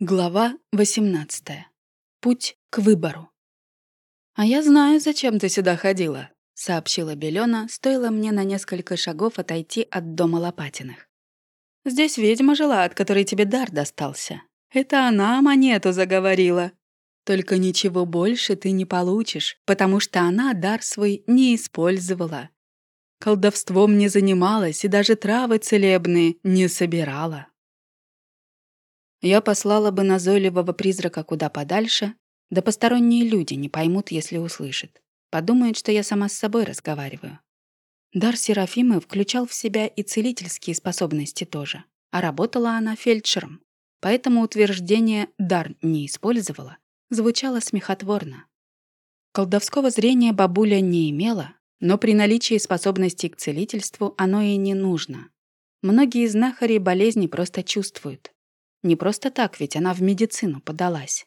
Глава 18. Путь к выбору. «А я знаю, зачем ты сюда ходила», — сообщила Белена, стоило мне на несколько шагов отойти от дома Лопатиных. «Здесь ведьма жила, от которой тебе дар достался. Это она монету заговорила. Только ничего больше ты не получишь, потому что она дар свой не использовала. Колдовством не занималась и даже травы целебные не собирала. Я послала бы назойливого призрака куда подальше, да посторонние люди не поймут, если услышат. Подумают, что я сама с собой разговариваю. Дар Серафимы включал в себя и целительские способности тоже, а работала она фельдшером. Поэтому утверждение «дар не использовала» звучало смехотворно. Колдовского зрения бабуля не имела, но при наличии способностей к целительству оно и не нужно. Многие знахари болезни просто чувствуют. Не просто так, ведь она в медицину подалась.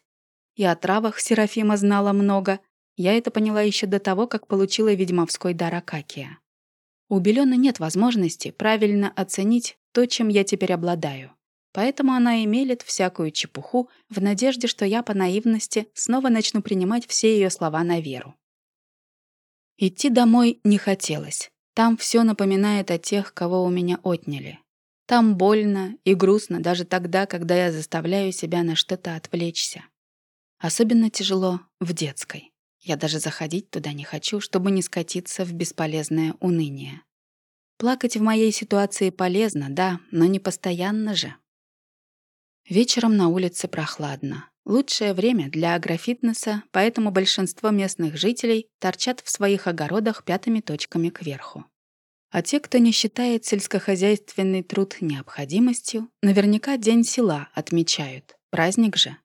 И о травах Серафима знала много. Я это поняла еще до того, как получила ведьмовской дар Акакия. У Белёны нет возможности правильно оценить то, чем я теперь обладаю. Поэтому она и мелет всякую чепуху в надежде, что я по наивности снова начну принимать все ее слова на веру. Идти домой не хотелось. Там все напоминает о тех, кого у меня отняли. Там больно и грустно даже тогда, когда я заставляю себя на что-то отвлечься. Особенно тяжело в детской. Я даже заходить туда не хочу, чтобы не скатиться в бесполезное уныние. Плакать в моей ситуации полезно, да, но не постоянно же. Вечером на улице прохладно. Лучшее время для агрофитнеса, поэтому большинство местных жителей торчат в своих огородах пятыми точками кверху. А те, кто не считает сельскохозяйственный труд необходимостью, наверняка День села отмечают. Праздник же.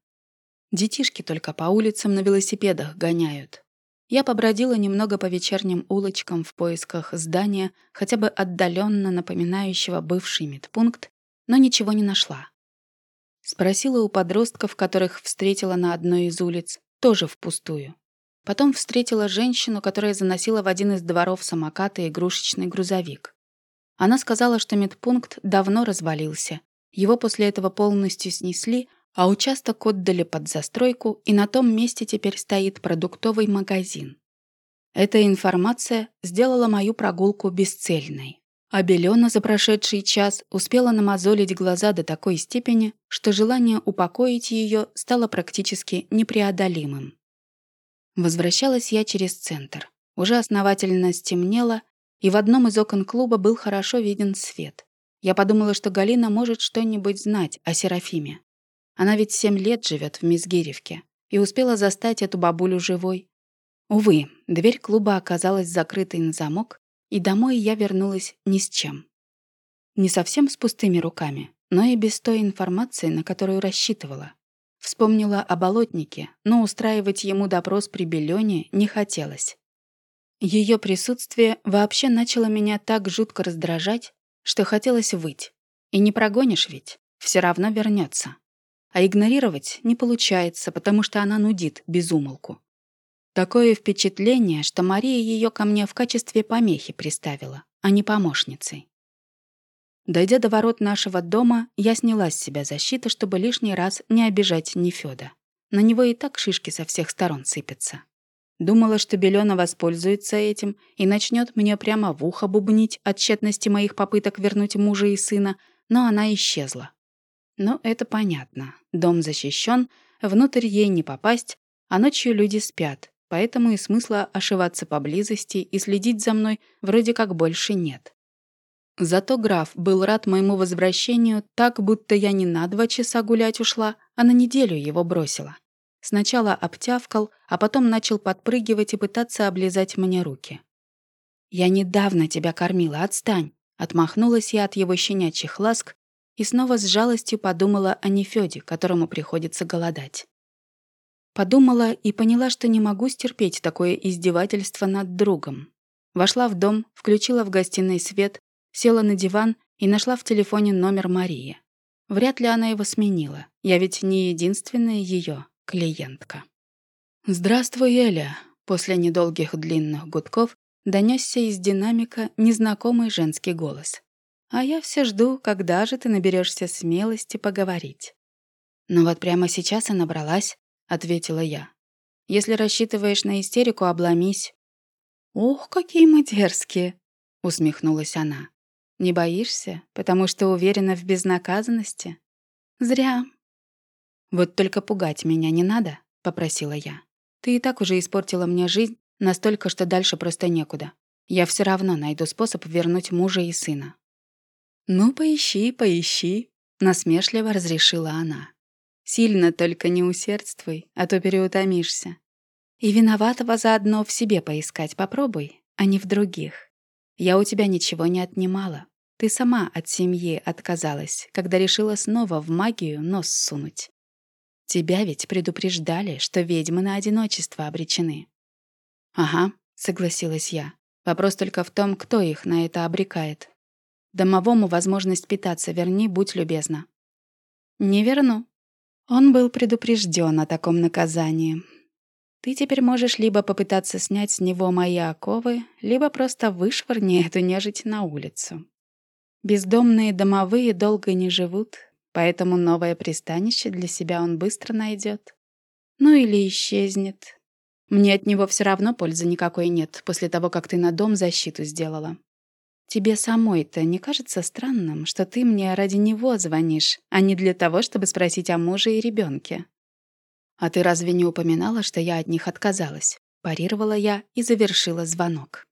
Детишки только по улицам на велосипедах гоняют. Я побродила немного по вечерним улочкам в поисках здания, хотя бы отдаленно напоминающего бывший медпункт, но ничего не нашла. Спросила у подростков, которых встретила на одной из улиц, тоже впустую. Потом встретила женщину, которая заносила в один из дворов самоката и игрушечный грузовик. Она сказала, что медпункт давно развалился. Его после этого полностью снесли, а участок отдали под застройку, и на том месте теперь стоит продуктовый магазин. Эта информация сделала мою прогулку бесцельной. А Белена за прошедший час успела намазолить глаза до такой степени, что желание упокоить ее стало практически непреодолимым. Возвращалась я через центр. Уже основательно стемнело, и в одном из окон клуба был хорошо виден свет. Я подумала, что Галина может что-нибудь знать о Серафиме. Она ведь семь лет живет в Мизгиревке и успела застать эту бабулю живой. Увы, дверь клуба оказалась закрытой на замок, и домой я вернулась ни с чем. Не совсем с пустыми руками, но и без той информации, на которую рассчитывала. Вспомнила о болотнике, но устраивать ему допрос при Белёне не хотелось. Ее присутствие вообще начало меня так жутко раздражать, что хотелось выть. И не прогонишь ведь, все равно вернется. А игнорировать не получается, потому что она нудит без умолку. Такое впечатление, что Мария ее ко мне в качестве помехи приставила, а не помощницей. Дойдя до ворот нашего дома, я сняла с себя защиту, чтобы лишний раз не обижать Нефёда. На него и так шишки со всех сторон сыпятся. Думала, что Белена воспользуется этим и начнет мне прямо в ухо бубнить от тщетности моих попыток вернуть мужа и сына, но она исчезла. Но это понятно. Дом защищен, внутрь ей не попасть, а ночью люди спят, поэтому и смысла ошиваться поблизости и следить за мной вроде как больше нет. Зато граф был рад моему возвращению так, будто я не на два часа гулять ушла, а на неделю его бросила. Сначала обтявкал, а потом начал подпрыгивать и пытаться облизать мне руки. «Я недавно тебя кормила, отстань!» Отмахнулась я от его щенячьих ласк и снова с жалостью подумала о Нефёде, которому приходится голодать. Подумала и поняла, что не могу стерпеть такое издевательство над другом. Вошла в дом, включила в гостиной свет села на диван и нашла в телефоне номер Марии. Вряд ли она его сменила. Я ведь не единственная ее клиентка. «Здравствуй, Эля!» После недолгих длинных гудков донесся из динамика незнакомый женский голос. «А я все жду, когда же ты наберешься смелости поговорить». «Ну вот прямо сейчас и набралась», — ответила я. «Если рассчитываешь на истерику, обломись». «Ох, какие мы дерзкие!» — усмехнулась она. «Не боишься, потому что уверена в безнаказанности?» «Зря». «Вот только пугать меня не надо», — попросила я. «Ты и так уже испортила мне жизнь настолько, что дальше просто некуда. Я все равно найду способ вернуть мужа и сына». «Ну, поищи, поищи», — насмешливо разрешила она. Сильно только не усердствуй, а то переутомишься. И виноватого заодно в себе поискать попробуй, а не в других. Я у тебя ничего не отнимала. Ты сама от семьи отказалась, когда решила снова в магию нос сунуть. Тебя ведь предупреждали, что ведьмы на одиночество обречены. Ага, согласилась я. Вопрос только в том, кто их на это обрекает. Домовому возможность питаться верни, будь любезна. Не верну, он был предупрежден о таком наказании. Ты теперь можешь либо попытаться снять с него мои оковы, либо просто вышвырни эту нежить на улицу. Бездомные домовые долго не живут, поэтому новое пристанище для себя он быстро найдет. Ну или исчезнет. Мне от него все равно пользы никакой нет после того, как ты на дом защиту сделала. Тебе самой-то не кажется странным, что ты мне ради него звонишь, а не для того, чтобы спросить о муже и ребенке? А ты разве не упоминала, что я от них отказалась? Парировала я и завершила звонок.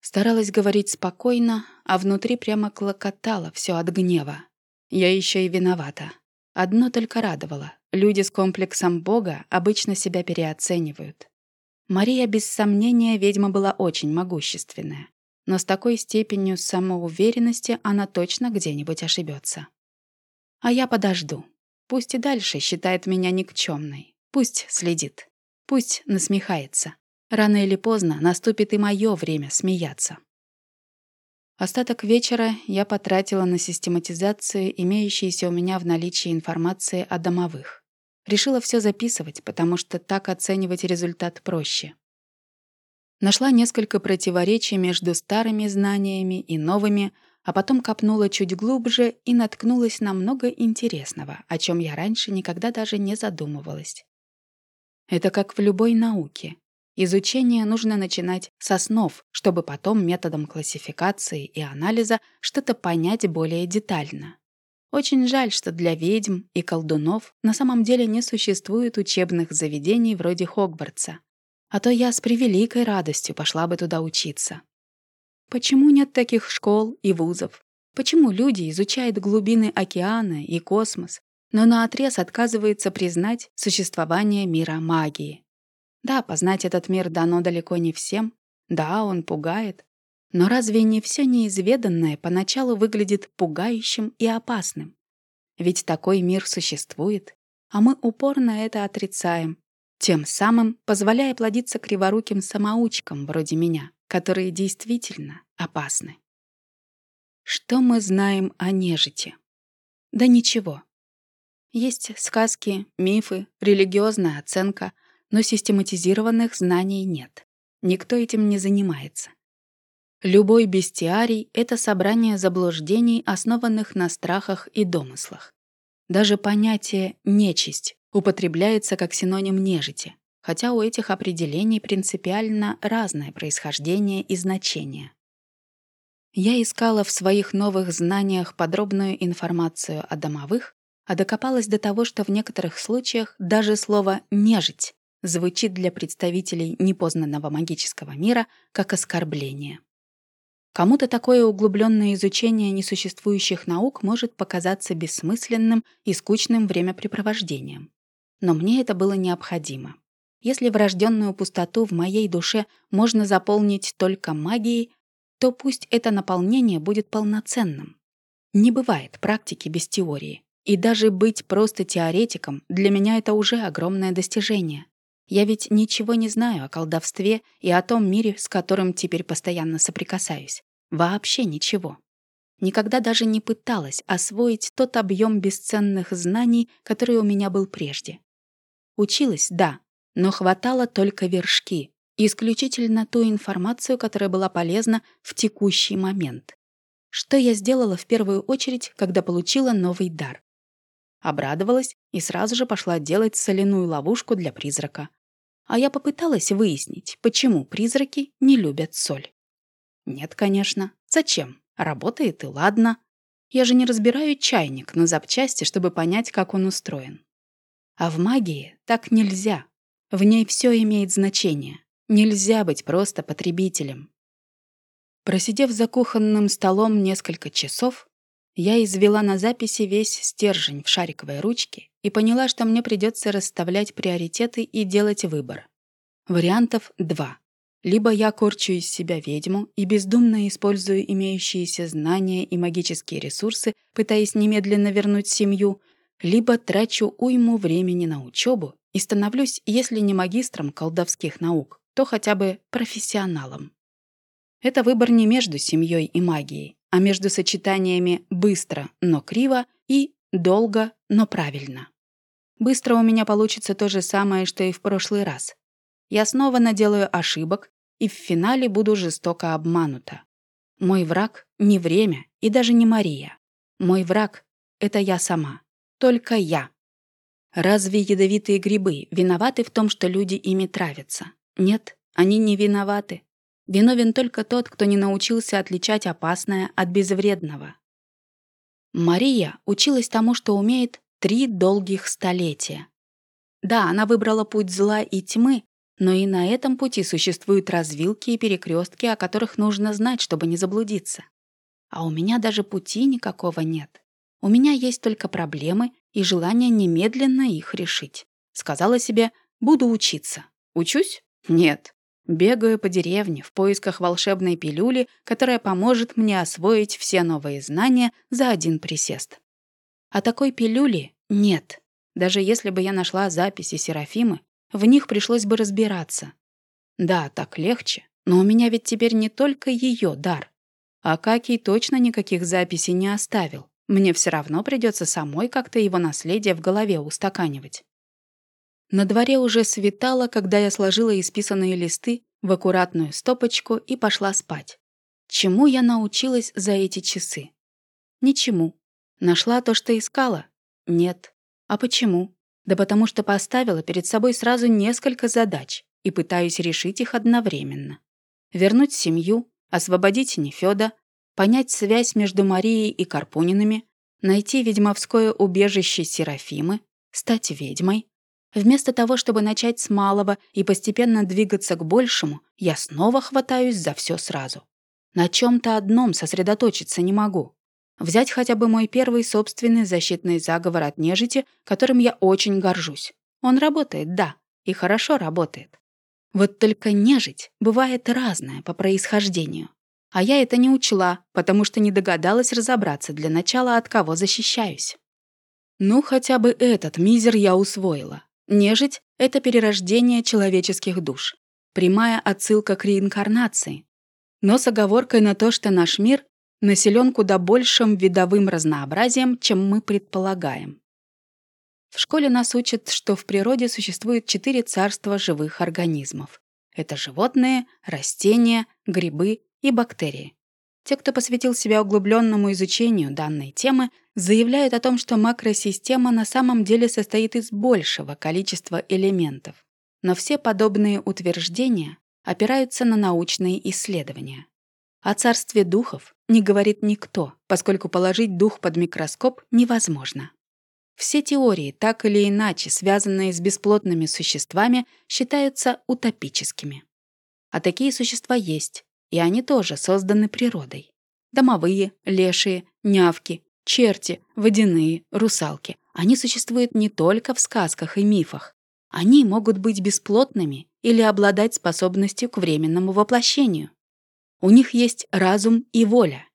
Старалась говорить спокойно, а внутри прямо клокотало все от гнева. Я еще и виновата. Одно только радовало. Люди с комплексом Бога обычно себя переоценивают. Мария, без сомнения, ведьма была очень могущественная но с такой степенью самоуверенности она точно где-нибудь ошибется. А я подожду. Пусть и дальше считает меня никчемной. Пусть следит. Пусть насмехается. Рано или поздно наступит и мое время смеяться. Остаток вечера я потратила на систематизацию имеющейся у меня в наличии информации о домовых. Решила все записывать, потому что так оценивать результат проще. Нашла несколько противоречий между старыми знаниями и новыми, а потом копнула чуть глубже и наткнулась на много интересного, о чем я раньше никогда даже не задумывалась. Это как в любой науке. Изучение нужно начинать с основ, чтобы потом методом классификации и анализа что-то понять более детально. Очень жаль, что для ведьм и колдунов на самом деле не существует учебных заведений вроде Хогвартса, а то я с превеликой радостью пошла бы туда учиться. Почему нет таких школ и вузов? Почему люди изучают глубины океана и космос, но наотрез отказываются признать существование мира магии? Да, познать этот мир дано далеко не всем. Да, он пугает. Но разве не все неизведанное поначалу выглядит пугающим и опасным? Ведь такой мир существует, а мы упорно это отрицаем, тем самым позволяя плодиться криворуким самоучкам вроде меня, которые действительно опасны. Что мы знаем о нежити? Да ничего. Есть сказки, мифы, религиозная оценка, но систематизированных знаний нет. Никто этим не занимается. Любой бестиарий — это собрание заблуждений, основанных на страхах и домыслах. Даже понятие «нечисть» употребляется как синоним нежити, хотя у этих определений принципиально разное происхождение и значение. Я искала в своих новых знаниях подробную информацию о домовых, а докопалась до того, что в некоторых случаях даже слово «нежить» звучит для представителей непознанного магического мира как оскорбление. Кому-то такое углубленное изучение несуществующих наук может показаться бессмысленным и скучным времяпрепровождением но мне это было необходимо. Если врожденную пустоту в моей душе можно заполнить только магией, то пусть это наполнение будет полноценным. Не бывает практики без теории. И даже быть просто теоретиком для меня это уже огромное достижение. Я ведь ничего не знаю о колдовстве и о том мире, с которым теперь постоянно соприкасаюсь. Вообще ничего. Никогда даже не пыталась освоить тот объем бесценных знаний, который у меня был прежде. Училась, да, но хватало только вершки, исключительно ту информацию, которая была полезна в текущий момент. Что я сделала в первую очередь, когда получила новый дар? Обрадовалась и сразу же пошла делать соляную ловушку для призрака. А я попыталась выяснить, почему призраки не любят соль. Нет, конечно. Зачем? Работает и ладно. Я же не разбираю чайник на запчасти, чтобы понять, как он устроен. А в магии так нельзя. В ней все имеет значение. Нельзя быть просто потребителем. Просидев за кухонным столом несколько часов, я извела на записи весь стержень в шариковой ручке и поняла, что мне придется расставлять приоритеты и делать выбор. Вариантов два. Либо я корчу из себя ведьму и бездумно использую имеющиеся знания и магические ресурсы, пытаясь немедленно вернуть семью, либо трачу уйму времени на учебу и становлюсь, если не магистром колдовских наук, то хотя бы профессионалом. Это выбор не между семьей и магией, а между сочетаниями «быстро, но криво» и «долго, но правильно». Быстро у меня получится то же самое, что и в прошлый раз. Я снова наделаю ошибок и в финале буду жестоко обманута. Мой враг — не время и даже не Мария. Мой враг — это я сама. Только я. Разве ядовитые грибы виноваты в том, что люди ими травятся? Нет, они не виноваты. Виновен только тот, кто не научился отличать опасное от безвредного. Мария училась тому, что умеет три долгих столетия. Да, она выбрала путь зла и тьмы, но и на этом пути существуют развилки и перекрестки, о которых нужно знать, чтобы не заблудиться. А у меня даже пути никакого нет. У меня есть только проблемы и желание немедленно их решить. Сказала себе, буду учиться. Учусь? Нет. Бегаю по деревне в поисках волшебной пилюли, которая поможет мне освоить все новые знания за один присест. А такой пилюли нет. Даже если бы я нашла записи Серафимы, в них пришлось бы разбираться. Да, так легче, но у меня ведь теперь не только ее дар. А Акакий точно никаких записей не оставил. Мне все равно придется самой как-то его наследие в голове устаканивать. На дворе уже светало, когда я сложила исписанные листы в аккуратную стопочку и пошла спать. Чему я научилась за эти часы? Ничему. Нашла то, что искала? Нет. А почему? Да потому что поставила перед собой сразу несколько задач и пытаюсь решить их одновременно. Вернуть семью, освободить Нефёда, понять связь между Марией и Карпунинами, найти ведьмовское убежище Серафимы, стать ведьмой. Вместо того, чтобы начать с малого и постепенно двигаться к большему, я снова хватаюсь за все сразу. На чем то одном сосредоточиться не могу. Взять хотя бы мой первый собственный защитный заговор от нежити, которым я очень горжусь. Он работает, да, и хорошо работает. Вот только нежить бывает разная по происхождению. А я это не учла, потому что не догадалась разобраться для начала, от кого защищаюсь. Ну, хотя бы этот мизер я усвоила. Нежить — это перерождение человеческих душ. Прямая отсылка к реинкарнации. Но с оговоркой на то, что наш мир населен куда большим видовым разнообразием, чем мы предполагаем. В школе нас учат, что в природе существует четыре царства живых организмов. Это животные, растения, грибы и бактерии. Те, кто посвятил себя углубленному изучению данной темы, заявляют о том, что макросистема на самом деле состоит из большего количества элементов. Но все подобные утверждения опираются на научные исследования. О царстве духов не говорит никто, поскольку положить дух под микроскоп невозможно. Все теории, так или иначе связанные с бесплотными существами, считаются утопическими. А такие существа есть, и они тоже созданы природой. Домовые, лешие, нявки, черти, водяные, русалки. Они существуют не только в сказках и мифах. Они могут быть бесплотными или обладать способностью к временному воплощению. У них есть разум и воля.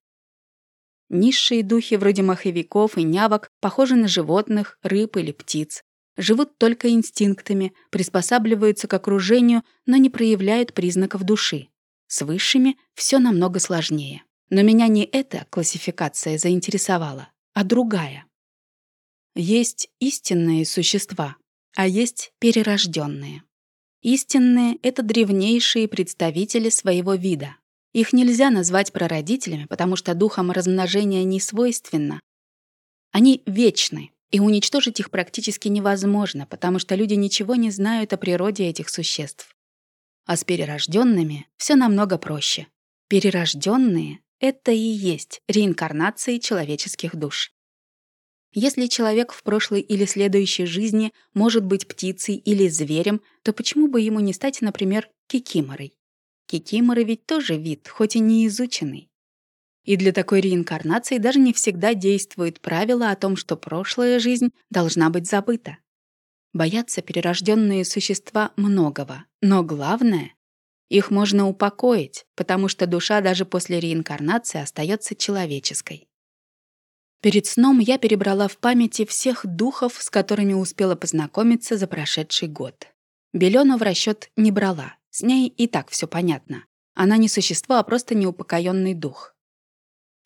Низшие духи вроде маховиков и нявок похожи на животных, рыб или птиц. Живут только инстинктами, приспосабливаются к окружению, но не проявляют признаков души. С высшими все намного сложнее. Но меня не эта классификация заинтересовала, а другая. Есть истинные существа, а есть перерожденные. Истинные — это древнейшие представители своего вида. Их нельзя назвать прародителями, потому что духам размножения не свойственно. Они вечны, И уничтожить их практически невозможно, потому что люди ничего не знают о природе этих существ. А с перерожденными все намного проще. Перерожденные — это и есть реинкарнации человеческих душ. Если человек в прошлой или следующей жизни может быть птицей или зверем, то почему бы ему не стать, например, кикиморой? Кикиморы ведь тоже вид, хоть и не изученный. И для такой реинкарнации даже не всегда действует правило о том, что прошлая жизнь должна быть забыта. Боятся перерожденные существа многого, но главное — их можно упокоить, потому что душа даже после реинкарнации остается человеческой. Перед сном я перебрала в памяти всех духов, с которыми успела познакомиться за прошедший год. Белену в расчет не брала, с ней и так все понятно. Она не существо, а просто неупокоенный дух.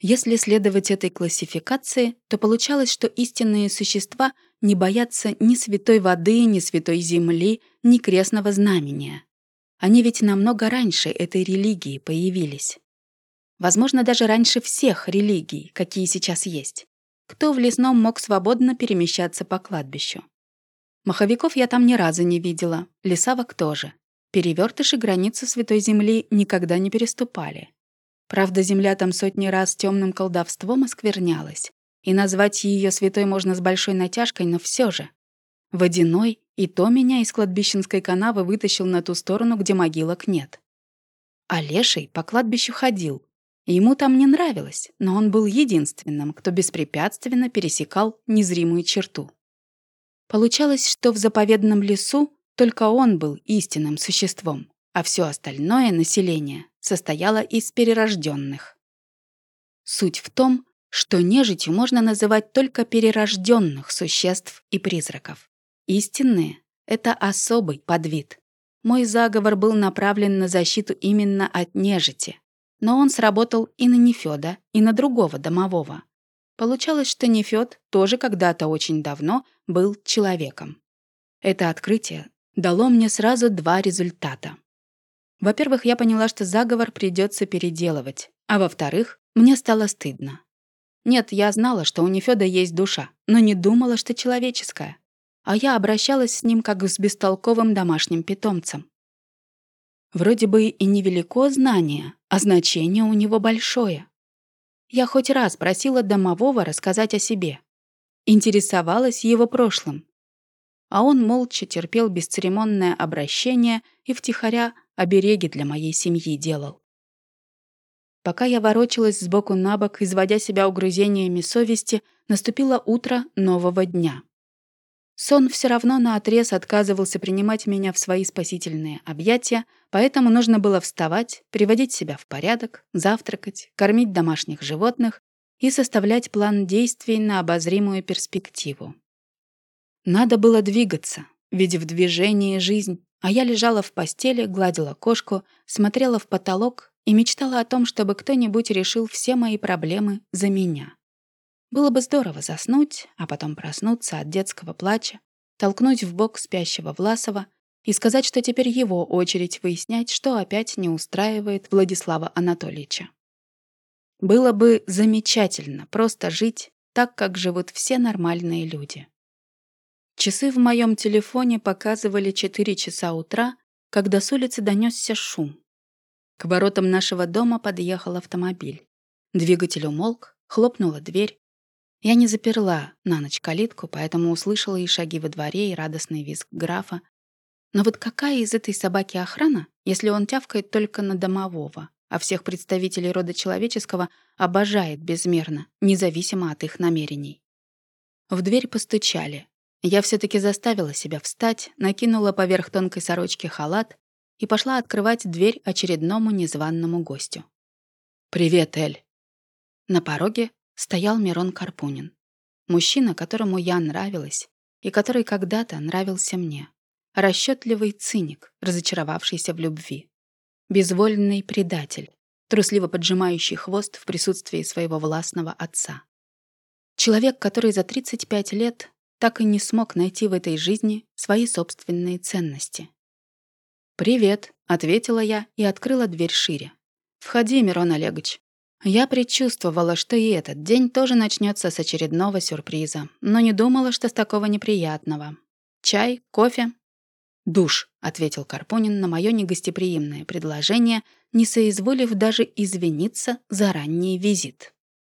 Если следовать этой классификации, то получалось, что истинные существа не боятся ни святой воды, ни святой земли, ни крестного знамения. Они ведь намного раньше этой религии появились. Возможно, даже раньше всех религий, какие сейчас есть. Кто в лесном мог свободно перемещаться по кладбищу? Маховиков я там ни разу не видела, лесавок тоже. Перевертыши границу Святой Земли никогда не переступали. Правда, земля там сотни раз темным колдовством осквернялась. И назвать ее святой можно с большой натяжкой, но все же. Водяной и то меня из кладбищенской канавы вытащил на ту сторону, где могилок нет. А леший по кладбищу ходил. Ему там не нравилось, но он был единственным, кто беспрепятственно пересекал незримую черту. Получалось, что в заповедном лесу только он был истинным существом а все остальное население состояло из перерожденных. Суть в том, что нежитью можно называть только перерожденных существ и призраков. Истинные — это особый подвид. Мой заговор был направлен на защиту именно от нежити, но он сработал и на Нефёда, и на другого домового. Получалось, что Нефёд тоже когда-то очень давно был человеком. Это открытие дало мне сразу два результата. Во-первых, я поняла, что заговор придется переделывать. А во-вторых, мне стало стыдно. Нет, я знала, что у Нефёда есть душа, но не думала, что человеческая. А я обращалась с ним как с бестолковым домашним питомцем. Вроде бы и невелико знание, а значение у него большое. Я хоть раз просила домового рассказать о себе. Интересовалась его прошлым. А он молча терпел бесцеремонное обращение и втихаря обереги для моей семьи делал. Пока я ворочалась сбоку на бок, изводя себя угрызениями совести, наступило утро нового дня. Сон все равно наотрез отказывался принимать меня в свои спасительные объятия, поэтому нужно было вставать, приводить себя в порядок, завтракать, кормить домашних животных и составлять план действий на обозримую перспективу. Надо было двигаться, ведь в движении жизнь, а я лежала в постели, гладила кошку, смотрела в потолок и мечтала о том, чтобы кто-нибудь решил все мои проблемы за меня. Было бы здорово заснуть, а потом проснуться от детского плача, толкнуть в бок спящего Власова и сказать, что теперь его очередь выяснять, что опять не устраивает Владислава Анатольевича. Было бы замечательно просто жить так, как живут все нормальные люди. Часы в моем телефоне показывали 4 часа утра, когда с улицы донесся шум. К воротам нашего дома подъехал автомобиль. Двигатель умолк, хлопнула дверь. Я не заперла на ночь калитку, поэтому услышала и шаги во дворе, и радостный визг графа. Но вот какая из этой собаки охрана, если он тявкает только на домового, а всех представителей рода человеческого обожает безмерно, независимо от их намерений? В дверь постучали. Я все-таки заставила себя встать, накинула поверх тонкой сорочки халат и пошла открывать дверь очередному незваному гостю. «Привет, Эль!» На пороге стоял Мирон Карпунин. Мужчина, которому я нравилась и который когда-то нравился мне. Расчетливый циник, разочаровавшийся в любви. Безвольный предатель, трусливо поджимающий хвост в присутствии своего властного отца. Человек, который за 35 лет так и не смог найти в этой жизни свои собственные ценности. «Привет», — ответила я и открыла дверь шире. «Входи, Мирон Олегович». Я предчувствовала, что и этот день тоже начнется с очередного сюрприза, но не думала, что с такого неприятного. «Чай? Кофе?» «Душ», — ответил Карпунин на мое негостеприимное предложение, не соизволив даже извиниться за ранний визит.